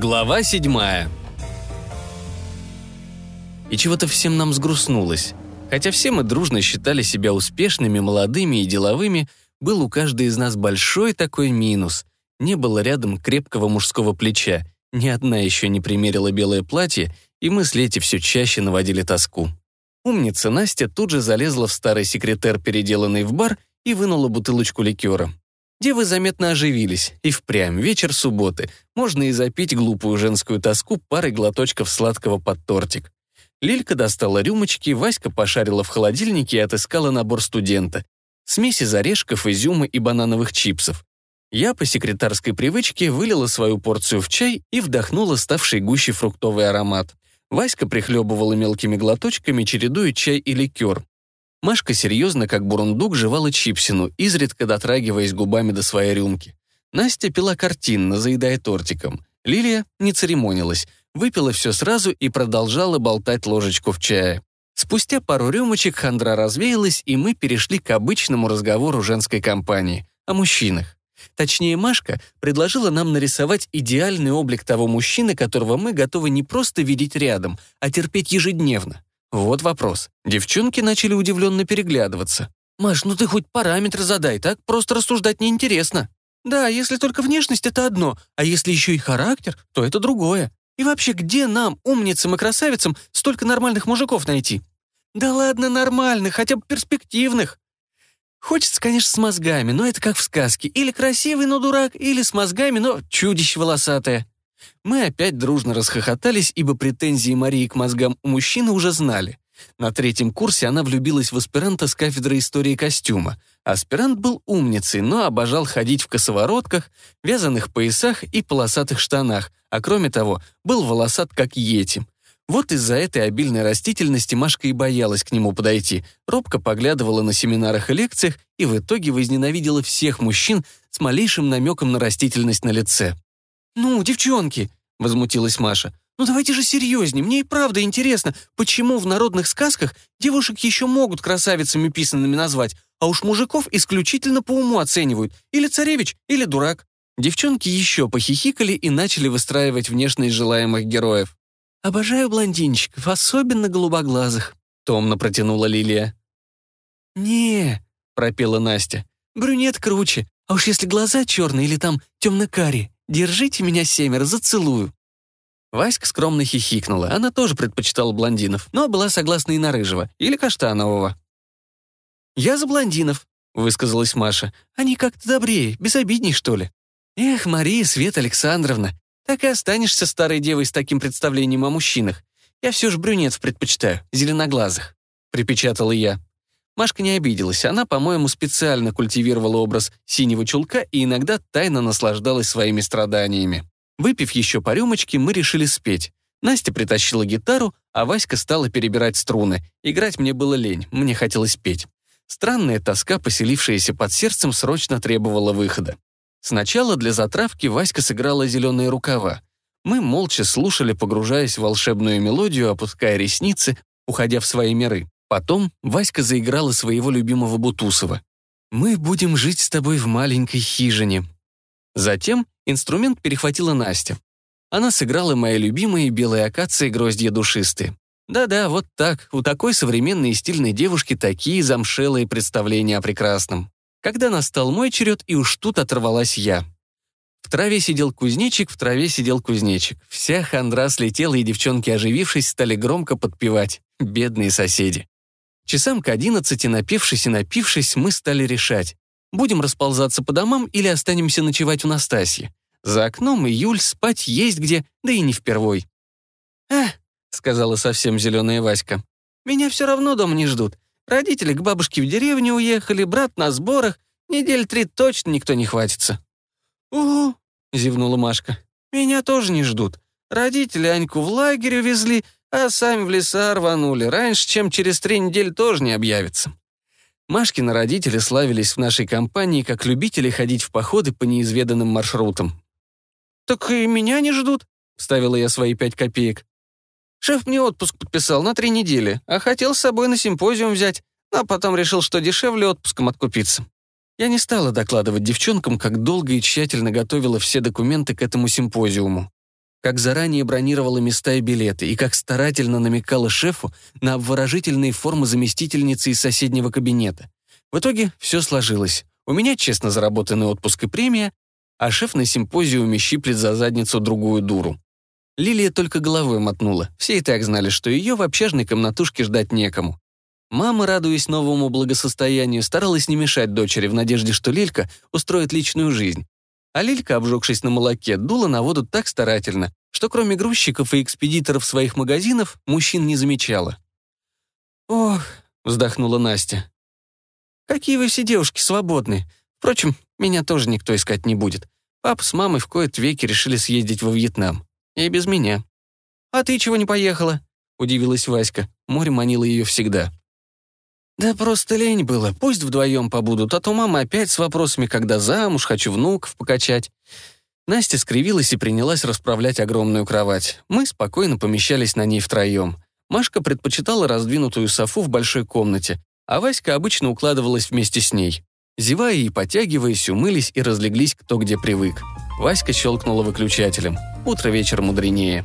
Глава седьмая. И чего-то всем нам сгрустнулось. Хотя все мы дружно считали себя успешными, молодыми и деловыми, был у каждой из нас большой такой минус. Не было рядом крепкого мужского плеча, ни одна еще не примерила белое платье, и мы с Лети все чаще наводили тоску. Умница Настя тут же залезла в старый секретер, переделанный в бар, и вынула бутылочку ликера. Девы заметно оживились, и впрямь вечер субботы. Можно и запить глупую женскую тоску парой глоточков сладкого под тортик. Лилька достала рюмочки, Васька пошарила в холодильнике и отыскала набор студента. Смесь из орешков, изюма и банановых чипсов. Я по секретарской привычке вылила свою порцию в чай и вдохнула ставший гуще фруктовый аромат. Васька прихлебывала мелкими глоточками, чередуя чай и ликер. Машка серьезно, как бурундук, жевала чипсину, изредка дотрагиваясь губами до своей рюмки. Настя пила картинно, заедая тортиком. Лилия не церемонилась, выпила все сразу и продолжала болтать ложечку в чае. Спустя пару рюмочек хандра развеялась, и мы перешли к обычному разговору женской компании о мужчинах. Точнее, Машка предложила нам нарисовать идеальный облик того мужчины, которого мы готовы не просто видеть рядом, а терпеть ежедневно. Вот вопрос. Девчонки начали удивленно переглядываться. «Маш, ну ты хоть параметры задай, так просто рассуждать неинтересно». «Да, если только внешность — это одно, а если еще и характер, то это другое. И вообще, где нам, умницам и красавицам, столько нормальных мужиков найти?» «Да ладно, нормальных, хотя бы перспективных». Хочется, конечно, с мозгами, но это как в сказке. Или красивый, но дурак, или с мозгами, но чудище волосатое. Мы опять дружно расхохотались, ибо претензии Марии к мозгам у мужчины уже знали. На третьем курсе она влюбилась в аспиранта с кафедры истории костюма. Аспирант был умницей, но обожал ходить в косоворотках, вязаных поясах и полосатых штанах, а кроме того, был волосат как йети. Вот из-за этой обильной растительности Машка и боялась к нему подойти, робко поглядывала на семинарах и лекциях и в итоге возненавидела всех мужчин с малейшим намеком на растительность на лице. «Ну, девчонки!» — возмутилась Маша. «Ну давайте же серьезнее, мне и правда интересно, почему в народных сказках девушек еще могут красавицами писанными назвать, а уж мужиков исключительно по уму оценивают, или царевич, или дурак». Девчонки еще похихикали и начали выстраивать внешность желаемых героев. «Обожаю блондинчиков, особенно голубоглазых», — томно протянула Лилия. «Не», — пропела Настя, — «брюнет круче, а уж если глаза черные или там темно-карие, Держите меня, семеро, зацелую». Васька скромно хихикнула. Она тоже предпочитала блондинов, но была согласна и на рыжего, или каштанового. «Я за блондинов», — высказалась Маша. «Они как-то добрее, безобидней, что ли». «Эх, Мария Свет Александровна, так и останешься старой девой с таким представлением о мужчинах. Я все же брюнетов предпочитаю, зеленоглазых», — припечатала я. Машка не обиделась, она, по-моему, специально культивировала образ синего чулка и иногда тайно наслаждалась своими страданиями. Выпив еще по рюмочке, мы решили спеть. Настя притащила гитару, а Васька стала перебирать струны. Играть мне было лень, мне хотелось петь. Странная тоска, поселившаяся под сердцем, срочно требовала выхода. Сначала для затравки Васька сыграла «Зеленые рукава». Мы молча слушали, погружаясь в волшебную мелодию, опуская ресницы, уходя в свои миры. Потом Васька заиграла своего любимого Бутусова. «Мы будем жить с тобой в маленькой хижине». Затем инструмент перехватила Настя. Она сыграла мои любимые белые акации гроздья душистые. Да-да, вот так, у такой современной и стильной девушки такие замшелые представления о прекрасном. Когда настал мой черед, и уж тут оторвалась я. В траве сидел кузнечик, в траве сидел кузнечик. Вся хандра слетела, и девчонки, оживившись, стали громко подпевать. Бедные соседи. Часам к одиннадцати, напившись и напившись, мы стали решать, будем расползаться по домам или останемся ночевать у Настасьи. За окном июль, спать есть где, да и не впервой. «Эх», — сказала совсем зеленая Васька, «меня все равно дома не ждут. Родители к бабушке в деревню уехали, брат на сборах. Недель три точно никто не хватится». «Угу», — зевнула Машка, «меня тоже не ждут. Родители Аньку в лагерь увезли, а сами в леса рванули. Раньше, чем через три недели, тоже не объявится. Машкины родители славились в нашей компании как любители ходить в походы по неизведанным маршрутам. «Так и меня не ждут», — вставила я свои пять копеек. «Шеф мне отпуск подписал на три недели, а хотел с собой на симпозиум взять, а потом решил, что дешевле отпуском откупиться». Я не стала докладывать девчонкам, как долго и тщательно готовила все документы к этому симпозиуму. Как заранее бронировала места и билеты, и как старательно намекала шефу на обворожительные формы заместительницы из соседнего кабинета. В итоге все сложилось. У меня честно заработанный отпуск и премия, а шеф на симпозиуме щиплет за задницу другую дуру. Лилия только головой мотнула. Все и так знали, что ее в общажной комнатушке ждать некому. Мама, радуясь новому благосостоянию, старалась не мешать дочери в надежде, что Лилька устроит личную жизнь. А Лилька, обжегшись на молоке, дула на воду так старательно, что кроме грузчиков и экспедиторов своих магазинов мужчин не замечала. «Ох», — вздохнула Настя, — «какие вы все девушки свободные. Впрочем, меня тоже никто искать не будет. Папа с мамой в кои-то веки решили съездить во Вьетнам. И без меня». «А ты чего не поехала?» — удивилась Васька. Море манило ее всегда. «Да просто лень было. Пусть вдвоем побудут, а то мама опять с вопросами, когда замуж, хочу внуков покачать». Настя скривилась и принялась расправлять огромную кровать. Мы спокойно помещались на ней втроем. Машка предпочитала раздвинутую софу в большой комнате, а Васька обычно укладывалась вместе с ней. Зевая и потягиваясь, умылись и разлеглись кто где привык. Васька щелкнула выключателем. Утро вечер мудренее.